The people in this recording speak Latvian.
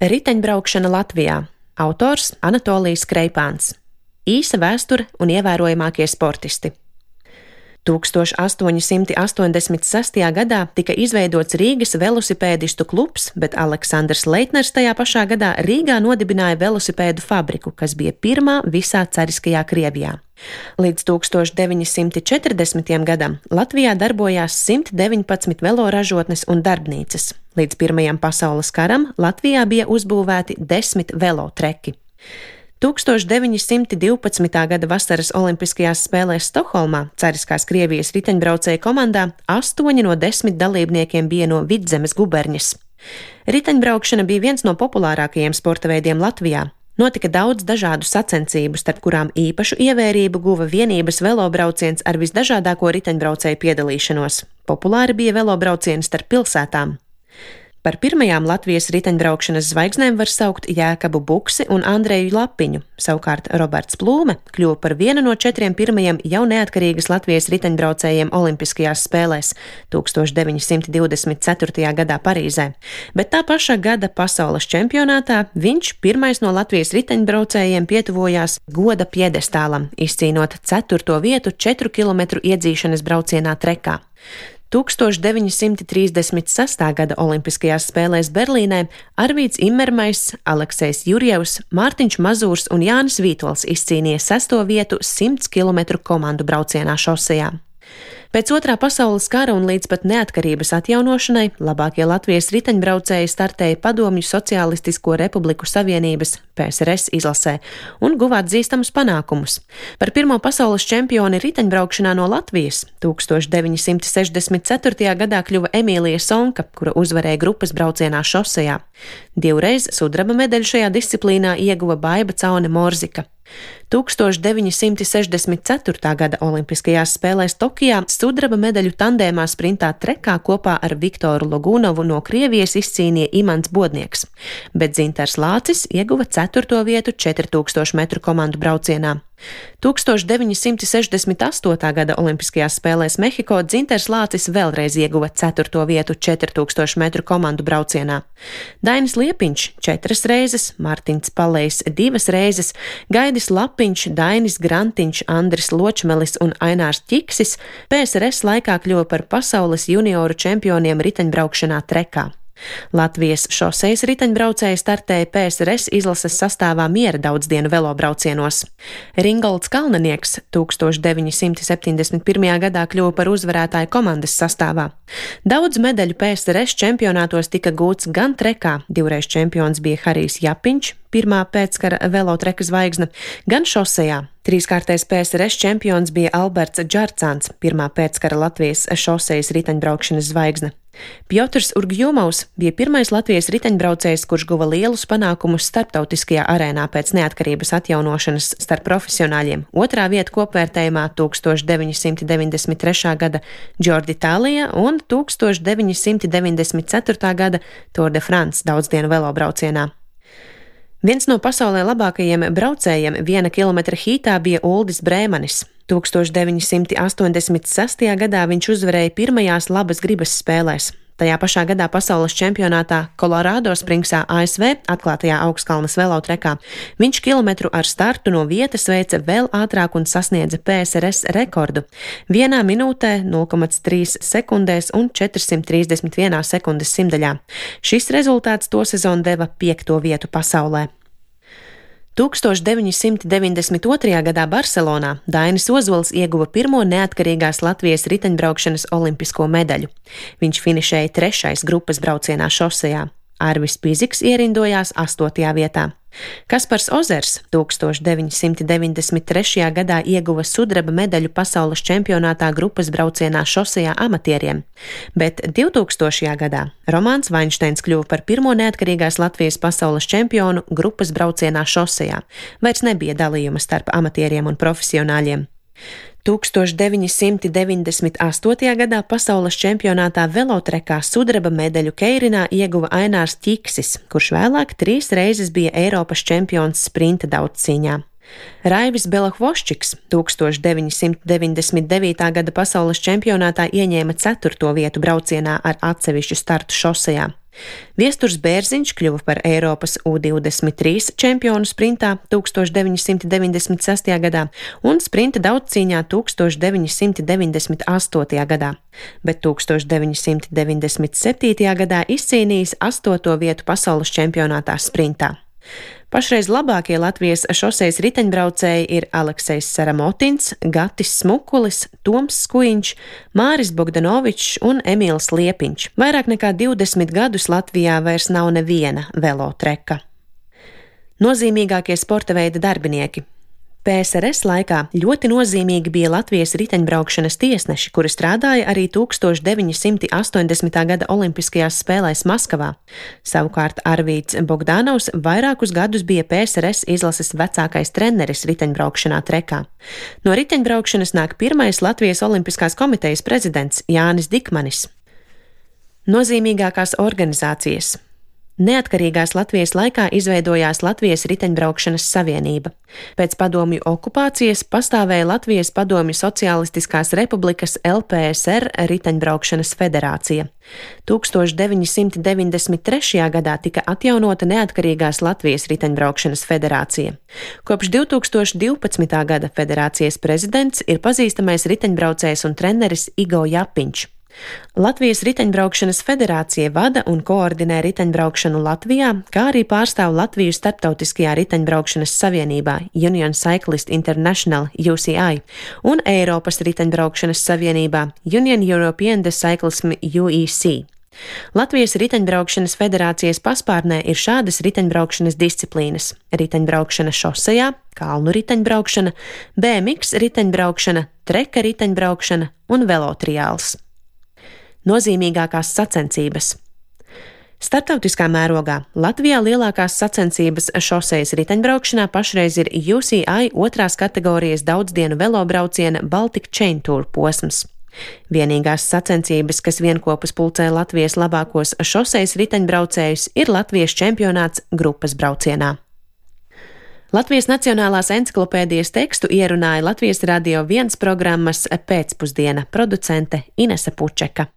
Riteņbraukšana Latvijā. Autors Anatolijs Kreipāns. Īsa vēsture un ievērojamākie sportisti. 1886. gadā tika izveidots Rīgas velosipēdistu klubs, bet Aleksandrs Leitners tajā pašā gadā Rīgā nodibināja velosipēdu fabriku, kas bija pirmā visā cariskajā Krievijā. Līdz 1940. gadam Latvijā darbojās 119 veloražotnes un darbnīcas. Līdz Pirmajam pasaules karam Latvijā bija uzbūvēti desmit velotreki. 1912. gada vasaras Olimpiskajās spēlēs Stokholmā Cariskās Krievijas riteņbraucēju komandā astoņi no desmit dalībniekiem bija no Vidzemes guberņas. Riteņbraukšana bija viens no populārākajiem sporta veidiem Latvijā. Notika daudz dažādu sacensību, starp kurām īpašu ievērību guva vienības velobrauciens ar visdažādāko riteņbraucēju piedalīšanos. Populāri bija velobraucieni starp pilsētām. Par pirmajām Latvijas riteņbraukšanas zvaigznēm var saukt Jēkabu Buksi un Andreju Lapiņu. Savukārt Roberts Plūme kļuva par vienu no četriem pirmajiem jau neatkarīgas Latvijas riteņbraucējiem Olimpiskajās spēlēs 1924. gadā Parīzē, bet tā paša gada pasaules čempionātā viņš pirmais no Latvijas riteņbraucējiem pietuvojās goda piedestālam, izcīnot ceturto vietu 4 km iedzīšanas braucienā trekā. 1936. gada Olimpiskajās spēlēs Berlīnē Arvīts Immermais, Aleksējs Jurjevs, Mārtiņš Mazūrs un Jānis Vītols izcīnīja sesto vietu 100 km komandu braucienā šosejā. Pēc otrā pasaules kara un līdz pat neatkarības atjaunošanai labākie Latvijas riteņbraucēji startēja Padomju Socialistisko Republiku Savienības PSRS izlasē un guva atzīstamus panākumus. Par pirmo pasaules čempioni riteņbraukšanā no Latvijas 1964. gadā kļuva Emīlija Sonka, kura uzvarēja grupas braucienā šosejā. Divreiz sudraba medaļu šajā disciplīnā ieguva Baiba Caune Morzika. 1964. gada Olimpiskajās spēlēs Tokijā sudraba medaļu tandēmā sprintā trekā kopā ar Viktoru Logunovu no Krievijas izcīnīja Imants Bodnieks, bet Zinters Lācis ieguva 4. vietu 4000 metru komandu braucienā. 1968. gada Olimpiskajās spēlēs Mehiko Dzinters Lācis vēlreiz ieguva 4. vietu 4000 metru komandu braucienā. Dainis Liepiņš četras reizes, Mārtiņš Palējs divas reizes, Gaidis Lapiņš, Dainis Grantiņš, Andris Ločmelis un Ainārs Ķiksis PSRS laikā kļuva par pasaules junioru čempioniem riteņbraukšanā trekā. Latvijas šoseis riteņbraucēji startēja PSRS izlases sastāvā miera daudzdienu velobraucienos. Ringolds Kalnanieks 1971. gadā kļuva par uzvarētāju komandas sastāvā. Daudz medaļu PSRS čempionātos tika gūts gan trekā, divreiz čempions bija Harijs Japiņš, pirmā pēckara velotreka zvaigzne, gan šosejā. Trīskārtais PSRS čempions bija Alberts Džarcāns, pirmā pēckara Latvijas šosejas riteņbraukšanas zvaigzne. Piotrs Urgjumovs bija pirmais Latvijas riteņbraucējs, kurš guva lielus panākumus starptautiskajā arēnā pēc neatkarības atjaunošanas starp profesionāļiem. Otrā vieta kopvērtējumā 1993. gada Džordi Tālija un 1994. gada Tour de France daudzdienu velobraucienā. Viens no pasaulē labākajiem braucējiem viena kilometra hītā bija Uldis Brēmanis. 1986. gadā viņš uzvarēja pirmajās labas gribas spēlēs. Tajā pašā gadā pasaules čempionātā Kolorādo Springsā ASV atklātajā augstkalnas velotrekā viņš kilometru ar startu no vietas veica vēl ātrāk un sasniedza PSRS rekordu - vienā minūtē 0,3 sekundēs un 431 sekundes simtaļā. Šis rezultāts to sezonu deva piekto vietu pasaulē. 1992. gadā Barcelonā Dainis Ozols ieguva pirmo neatkarīgās Latvijas riteņbraukšanas olimpisko medaļu. Viņš finišēja trešais grupas braucienā šosejā. Arvis Piziks ierindojās astotajā vietā. Kaspars Ozers 1993. gadā ieguva sudraba medaļu pasaules čempionātā grupas braucienā šosejā amatieriem, bet 2000. gadā Romāns Vainšteins kļuva par pirmo neatkarīgās Latvijas pasaules čempionu grupas braucienā šosejā. Vairs nebija dalījuma starp amatieriem un profesionāļiem. 1998. gadā pasaules čempionātā velotrekā sudraba medaļu Keirinā ieguva Ainārs Čiksis, kurš vēlāk trīs reizes bija Eiropas čempions sprinta daudzcīņā. Raivis Belahvoščiks 1999. gada pasaules čempionātā ieņēma ceturto vietu braucienā ar atsevišķu startu šosejā. Viesturs Bērziņš kļuva par Eiropas U23 čempionu sprintā 1996. gadā un sprinta daudzcīņā 1998. gadā, bet 1997. gadā izcīnījis astoto vietu pasaules čempionātā sprintā. Pašreiz labākie Latvijas šoseis riteņbraucēji ir Aleksis Saramotins, Gatis Smukulis, Toms Skuiņš, Māris Bogdanovičs un Emīls Liepiņš. Vairāk nekā 20 gadus Latvijā vairs nav neviena velotreka. Nozīmīgākie sporta veida darbinieki PSRS laikā ļoti nozīmīgi bija Latvijas riteņbraukšanas tiesneši, kuri strādāja arī 1980. gada Olimpiskajās spēlēs Maskavā. Savukārt Arvīts Bogdanovs vairākus gadus bija PSRS izlases vecākais treneris riteņbraukšanā trekā. No riteņbraukšanas nāk pirmais Latvijas Olimpiskās komitejas prezidents Jānis Dikmanis. Nozīmīgākās organizācijas Neatkarīgās Latvijas laikā izveidojās Latvijas riteņbraukšanas savienība. Pēc padomju okupācijas pastāvēja Latvijas padomju Socialistiskās republikas LPSR riteņbraukšanas federācija. 1993. gadā tika atjaunota Neatkarīgās Latvijas riteņbraukšanas federācija. Kopš 2012. gada federācijas prezidents ir pazīstamais riteņbraucējs un treneris Igo Japiņš. Latvijas riteņbraukšanas federācija vada un koordinē riteņbraukšanu Latvijā, kā arī pārstāv Latviju Startautiskajā riteņbraukšanas savienībā Union Cyclist International UCI un Eiropas riteņbraukšanas savienībā Union European de Cyclism UEC. Latvijas riteņbraukšanas federācijas paspārnē ir šādas riteņbraukšanas disciplīnas - riteņbraukšana šosejā, kalnu riteņbraukšana, BMX riteņbraukšana, treka riteņbraukšana un velotriāls nozīmīgākās sacensības. Startautiskā mērogā Latvijā lielākās sacensības šoseis riteņbraukšanā pašreiz ir UCI otrās kategorijas daudzdienu velobrauciena Baltic Chain Tour posms. Vienīgās sacensības, kas vienopus pulcē Latvijas labākos šoseis riteņbraucējus, ir Latvijas čempionāts grupas braucienā. Latvijas Nacionālās encyklopēdijas tekstu ierunāja Latvijas Radio viens programmas pēcpusdiena producente Inese Pučeka.